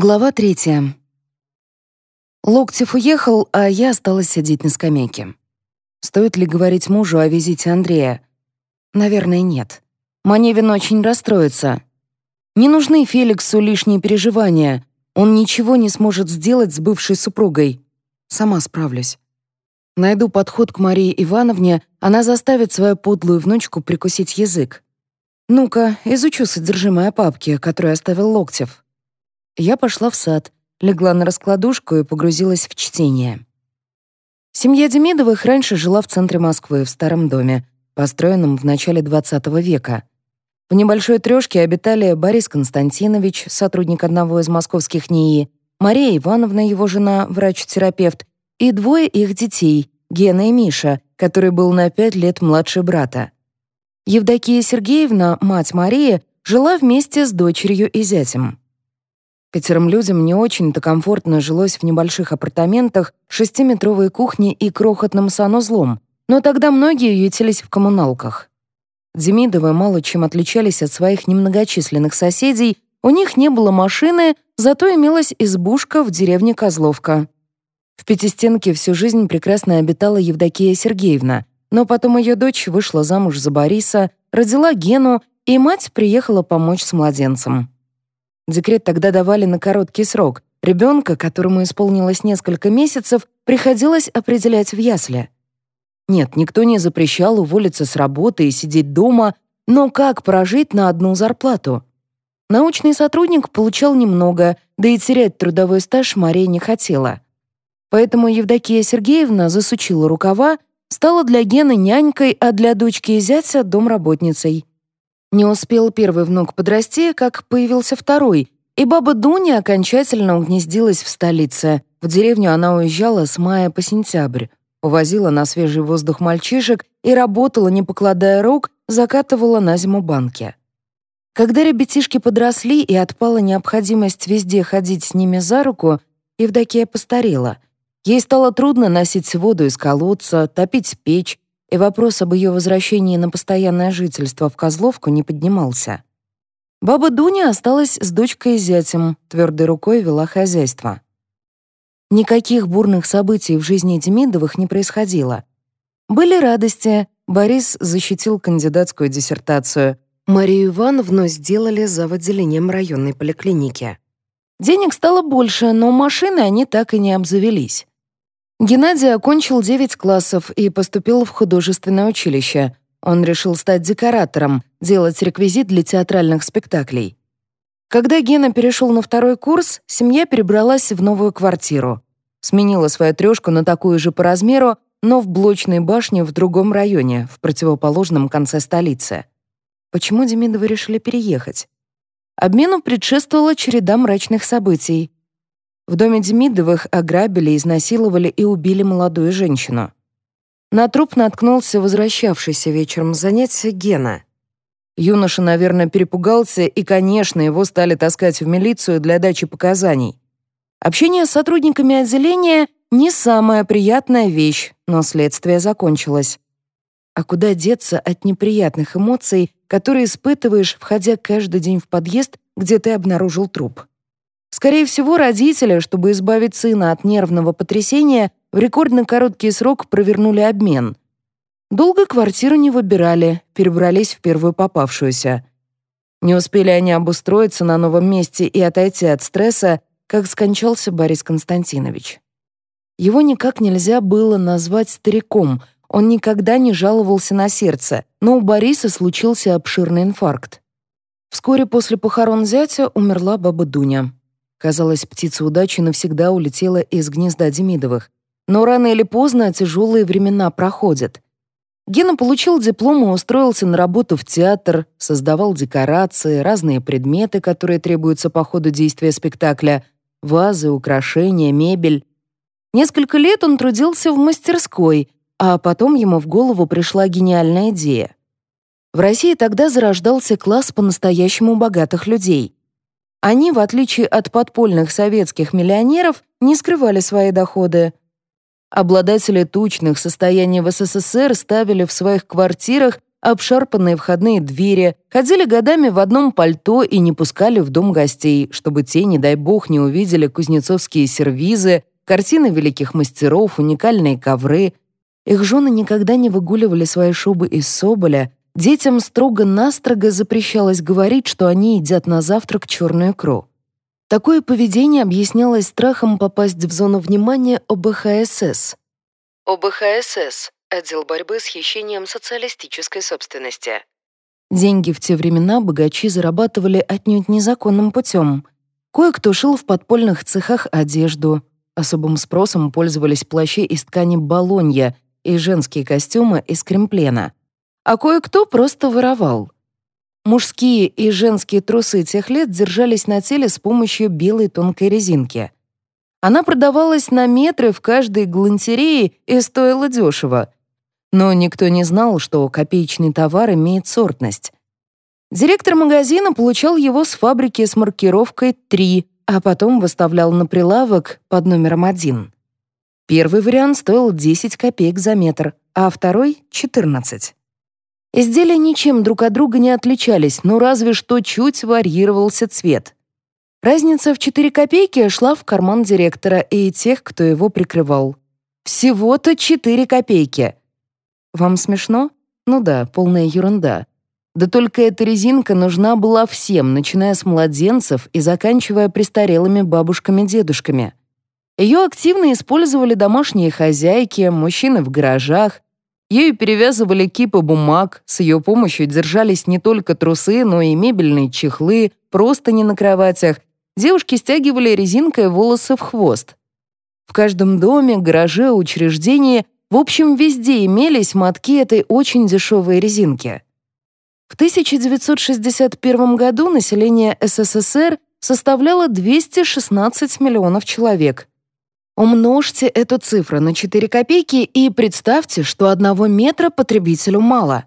Глава третья. Локтев уехал, а я осталась сидеть на скамейке. Стоит ли говорить мужу о визите Андрея? Наверное, нет. Маневин очень расстроится. Не нужны Феликсу лишние переживания. Он ничего не сможет сделать с бывшей супругой. Сама справлюсь. Найду подход к Марии Ивановне, она заставит свою подлую внучку прикусить язык. Ну-ка, изучу содержимое папки, которую оставил Локтев. Я пошла в сад, легла на раскладушку и погрузилась в чтение. Семья Демидовых раньше жила в центре Москвы, в старом доме, построенном в начале XX века. В небольшой трёшке обитали Борис Константинович, сотрудник одного из московских НИИ, Мария Ивановна, его жена, врач-терапевт, и двое их детей, Гена и Миша, который был на пять лет младше брата. Евдокия Сергеевна, мать Марии, жила вместе с дочерью и зятем. Пятерым людям не очень-то комфортно жилось в небольших апартаментах, шестиметровой кухне и крохотным санузлом, но тогда многие ютились в коммуналках. Демидовы мало чем отличались от своих немногочисленных соседей, у них не было машины, зато имелась избушка в деревне Козловка. В Пятистенке всю жизнь прекрасно обитала Евдокия Сергеевна, но потом ее дочь вышла замуж за Бориса, родила Гену, и мать приехала помочь с младенцем. Декрет тогда давали на короткий срок. Ребенка, которому исполнилось несколько месяцев, приходилось определять в ясле. Нет, никто не запрещал уволиться с работы и сидеть дома, но как прожить на одну зарплату? Научный сотрудник получал немного, да и терять трудовой стаж Мария не хотела. Поэтому Евдокия Сергеевна засучила рукава, стала для Гены нянькой, а для дочки и зятя — домработницей. Не успел первый внук подрасти, как появился второй, и баба Дуня окончательно угнездилась в столице. В деревню она уезжала с мая по сентябрь, увозила на свежий воздух мальчишек и работала, не покладая рук, закатывала на зиму банки. Когда ребятишки подросли и отпала необходимость везде ходить с ними за руку, Евдокия постарела. Ей стало трудно носить воду из колодца, топить печь, и вопрос об ее возвращении на постоянное жительство в Козловку не поднимался. Баба Дуня осталась с дочкой и зятем, твердой рукой вела хозяйство. Никаких бурных событий в жизни Демидовых не происходило. Были радости, Борис защитил кандидатскую диссертацию, Марию Ивановну сделали за отделением районной поликлиники. Денег стало больше, но машины они так и не обзавелись. Геннадий окончил 9 классов и поступил в художественное училище. Он решил стать декоратором, делать реквизит для театральных спектаклей. Когда Гена перешел на второй курс, семья перебралась в новую квартиру. Сменила свою трёшку на такую же по размеру, но в блочной башне в другом районе, в противоположном конце столицы. Почему Демидовы решили переехать? Обмену предшествовала череда мрачных событий. В доме Демидовых ограбили, изнасиловали и убили молодую женщину. На труп наткнулся возвращавшийся вечером с занятия Гена. Юноша, наверное, перепугался, и, конечно, его стали таскать в милицию для дачи показаний. Общение с сотрудниками отделения — не самая приятная вещь, но следствие закончилось. А куда деться от неприятных эмоций, которые испытываешь, входя каждый день в подъезд, где ты обнаружил труп? Скорее всего, родители, чтобы избавить сына от нервного потрясения, в рекордно короткий срок провернули обмен. Долго квартиру не выбирали, перебрались в первую попавшуюся. Не успели они обустроиться на новом месте и отойти от стресса, как скончался Борис Константинович. Его никак нельзя было назвать стариком, он никогда не жаловался на сердце, но у Бориса случился обширный инфаркт. Вскоре после похорон зятя умерла баба Дуня. Казалось, птица удачи навсегда улетела из гнезда Демидовых. Но рано или поздно тяжелые времена проходят. Гена получил диплом и устроился на работу в театр, создавал декорации, разные предметы, которые требуются по ходу действия спектакля, вазы, украшения, мебель. Несколько лет он трудился в мастерской, а потом ему в голову пришла гениальная идея. В России тогда зарождался класс по-настоящему богатых людей. Они, в отличие от подпольных советских миллионеров, не скрывали свои доходы. Обладатели тучных состояний в СССР ставили в своих квартирах обшарпанные входные двери, ходили годами в одном пальто и не пускали в дом гостей, чтобы те, не дай бог, не увидели кузнецовские сервизы, картины великих мастеров, уникальные ковры. Их жены никогда не выгуливали свои шубы из соболя, детям строго-настрого запрещалось говорить, что они едят на завтрак черную икру. Такое поведение объяснялось страхом попасть в зону внимания ОБХСС. ОБХСС – отдел борьбы с хищением социалистической собственности. Деньги в те времена богачи зарабатывали отнюдь незаконным путем. Кое-кто шил в подпольных цехах одежду. Особым спросом пользовались плащи из ткани балонья и женские костюмы из кремплена. А кое-кто просто воровал – Мужские и женские трусы тех лет держались на теле с помощью белой тонкой резинки. Она продавалась на метры в каждой галантерее и стоила дешево. Но никто не знал, что копеечный товар имеет сортность. Директор магазина получал его с фабрики с маркировкой 3, а потом выставлял на прилавок под номером 1. Первый вариант стоил 10 копеек за метр, а второй — 14. Изделия ничем друг от друга не отличались, но разве что чуть варьировался цвет. Разница в 4 копейки шла в карман директора и тех, кто его прикрывал. Всего-то 4 копейки. Вам смешно? Ну да, полная ерунда. Да только эта резинка нужна была всем, начиная с младенцев и заканчивая престарелыми бабушками-дедушками. Ее активно использовали домашние хозяйки, мужчины в гаражах, Ею перевязывали кипы бумаг, с ее помощью держались не только трусы, но и мебельные чехлы, просто не на кроватях. Девушки стягивали резинкой волосы в хвост. В каждом доме, гараже, учреждении, в общем, везде имелись мотки этой очень дешевой резинки. В 1961 году население СССР составляло 216 миллионов человек, Умножьте эту цифру на 4 копейки и представьте, что одного метра потребителю мало.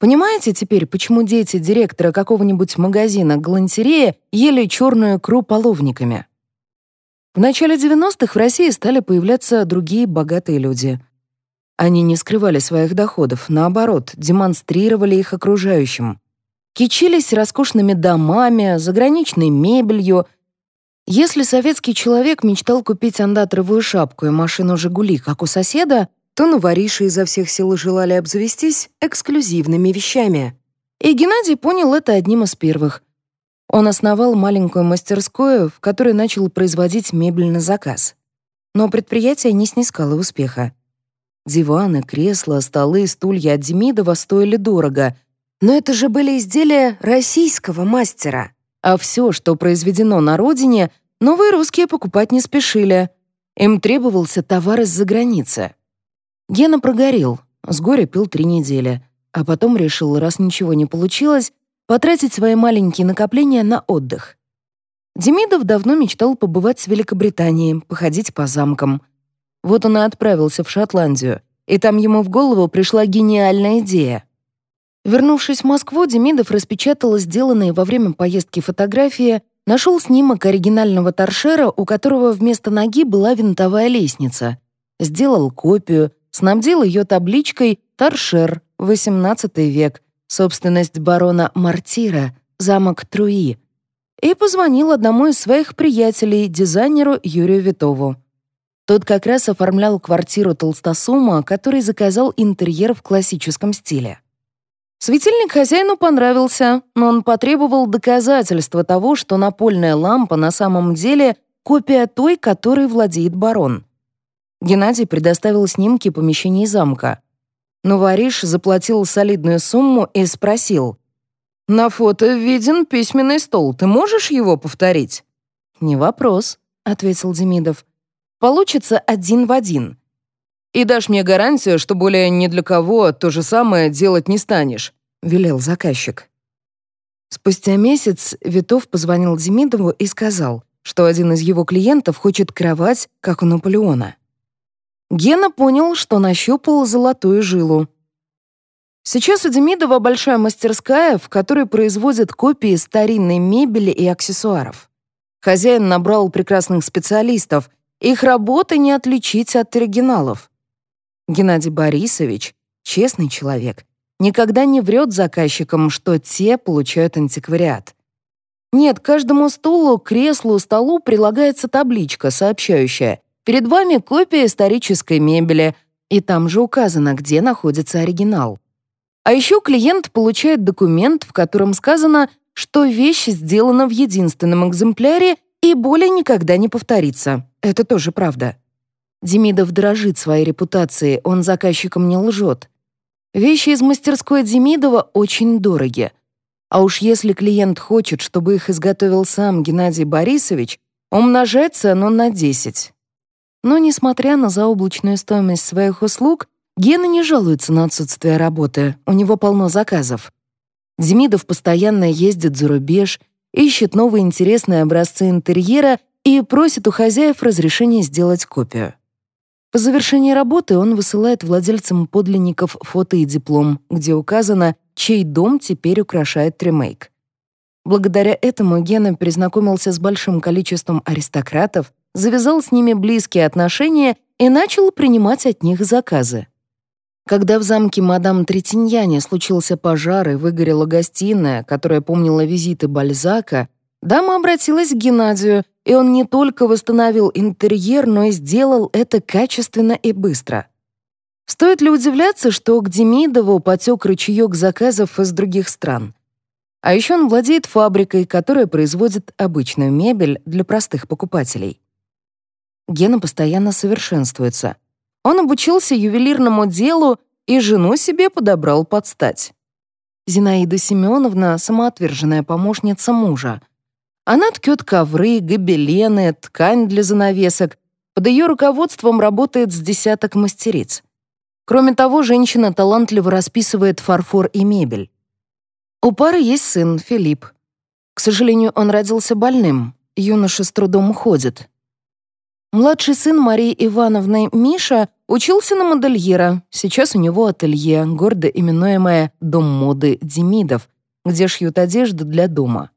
Понимаете теперь, почему дети директора какого-нибудь магазина галантерея ели черную икру половниками? В начале 90-х в России стали появляться другие богатые люди. Они не скрывали своих доходов, наоборот, демонстрировали их окружающим. Кичились роскошными домами, заграничной мебелью, если советский человек мечтал купить андатровую шапку и машину «Жигули», как у соседа, то новориши изо всех сил желали обзавестись эксклюзивными вещами. И Геннадий понял это одним из первых. Он основал маленькую мастерскую, в которой начал производить мебель на заказ. Но предприятие не снискало успеха. Диваны, кресла, столы, стулья от Демидова стоили дорого, но это же были изделия российского мастера а все, что произведено на родине, новые русские покупать не спешили. Им требовался товар из-за границы. Гена прогорел, с горя пил три недели, а потом решил, раз ничего не получилось, потратить свои маленькие накопления на отдых. Демидов давно мечтал побывать в Великобритании, походить по замкам. Вот он и отправился в Шотландию, и там ему в голову пришла гениальная идея — Вернувшись в Москву, Демидов распечатал сделанные во время поездки фотографии, нашел снимок оригинального торшера, у которого вместо ноги была винтовая лестница. Сделал копию, снабдил ее табличкой «Торшер, XVIII век, собственность барона Мартира, замок Труи» и позвонил одному из своих приятелей, дизайнеру Юрию Витову. Тот как раз оформлял квартиру Толстосума, который заказал интерьер в классическом стиле. Светильник хозяину понравился, но он потребовал доказательства того, что напольная лампа на самом деле копия той, которой владеет барон. Геннадий предоставил снимки помещений замка. Но Вариш заплатил солидную сумму и спросил. «На фото виден письменный стол. Ты можешь его повторить?» «Не вопрос», — ответил Демидов. «Получится один в один. И дашь мне гарантию, что более ни для кого то же самое делать не станешь», — велел заказчик. Спустя месяц Витов позвонил Демидову и сказал, что один из его клиентов хочет кровать, как у Наполеона. Гена понял, что нащупал золотую жилу. Сейчас у Демидова большая мастерская, в которой производят копии старинной мебели и аксессуаров. Хозяин набрал прекрасных специалистов, их работы не отличить от оригиналов. Геннадий Борисович — честный человек, никогда не врет заказчикам, что те получают антиквариат. Нет, каждому стулу, креслу, столу прилагается табличка, сообщающая «Перед вами копия исторической мебели», и там же указано, где находится оригинал. А еще клиент получает документ, в котором сказано, что вещь сделана в единственном экземпляре и более никогда не повторится. Это тоже правда. Демидов дорожит своей репутацией, он заказчикам не лжет. Вещи из мастерской Демидова очень дороги. А уж если клиент хочет, чтобы их изготовил сам Геннадий Борисович, умножать цену на 10. Но, несмотря на заоблачную стоимость своих услуг, Гена не жалуется на отсутствие работы, у него полно заказов. Демидов постоянно ездит за рубеж, ищет новые интересные образцы интерьера и просит у хозяев разрешения сделать копию. По завершении работы он высылает владельцам подлинников фото и диплом, где указано, чей дом теперь украшает тремейк. Благодаря этому Гена перезнакомился с большим количеством аристократов, завязал с ними близкие отношения и начал принимать от них заказы. Когда в замке мадам Третиньяне случился пожар и выгорела гостиная, которая помнила визиты Бальзака, дама обратилась к Геннадию, и он не только восстановил интерьер, но и сделал это качественно и быстро. Стоит ли удивляться, что к Демидову потек ручеек заказов из других стран? А еще он владеет фабрикой, которая производит обычную мебель для простых покупателей. Гена постоянно совершенствуется. Он обучился ювелирному делу и жену себе подобрал под стать. Зинаида Семеновна — самоотверженная помощница мужа. Она ткет ковры, гобелены, ткань для занавесок. Под ее руководством работает с десяток мастериц. Кроме того, женщина талантливо расписывает фарфор и мебель. У пары есть сын, Филипп. К сожалению, он родился больным. Юноша с трудом ходит. Младший сын Марии Ивановны, Миша, учился на модельера. Сейчас у него ателье, гордо именуемое «Дом моды Демидов», где шьют одежду для дома.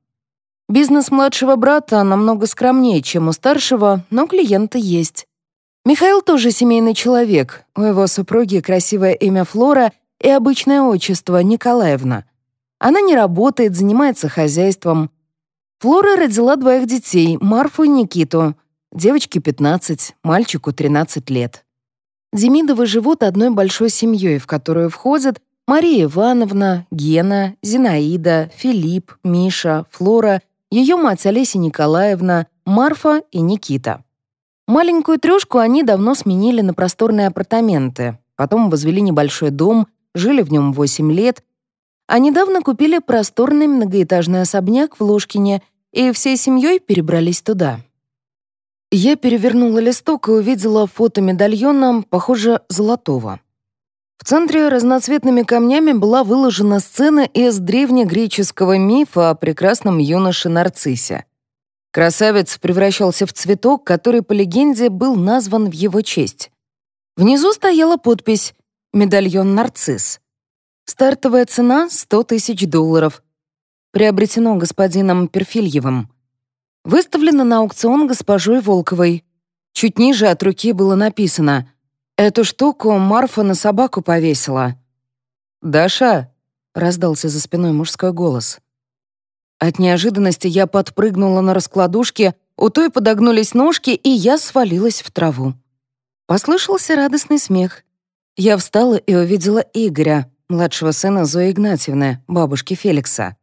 Бизнес младшего брата намного скромнее, чем у старшего, но клиенты есть. Михаил тоже семейный человек. У его супруги красивое имя Флора и обычное отчество Николаевна. Она не работает, занимается хозяйством. Флора родила двоих детей, Марфу и Никиту — Девочке 15, мальчику 13 лет. Демидовы живут одной большой семьей, в которую входят Мария Ивановна, Гена, Зинаида, Филипп, Миша, Флора, ее мать Олеся Николаевна, Марфа и Никита. Маленькую трешку они давно сменили на просторные апартаменты, потом возвели небольшой дом, жили в нем 8 лет, а недавно купили просторный многоэтажный особняк в Ложкине и всей семьей перебрались туда. Я перевернула листок и увидела фото медальона, похоже, золотого. В центре разноцветными камнями была выложена сцена из древнегреческого мифа о прекрасном юноше Нарциссе. Красавец превращался в цветок, который, по легенде, был назван в его честь. Внизу стояла подпись «Медальон Нарцисс». Стартовая цена — 100 тысяч долларов. Приобретено господином Перфильевым. Выставлено на аукцион госпожой Волковой. Чуть ниже от руки было написано «Эту штуку Марфа на собаку повесила». «Даша!» — раздался за спиной мужской голос. От неожиданности я подпрыгнула на раскладушке, у той подогнулись ножки, и я свалилась в траву. Послышался радостный смех. Я встала и увидела Игоря, младшего сына Зои Игнатьевны, бабушки Феликса.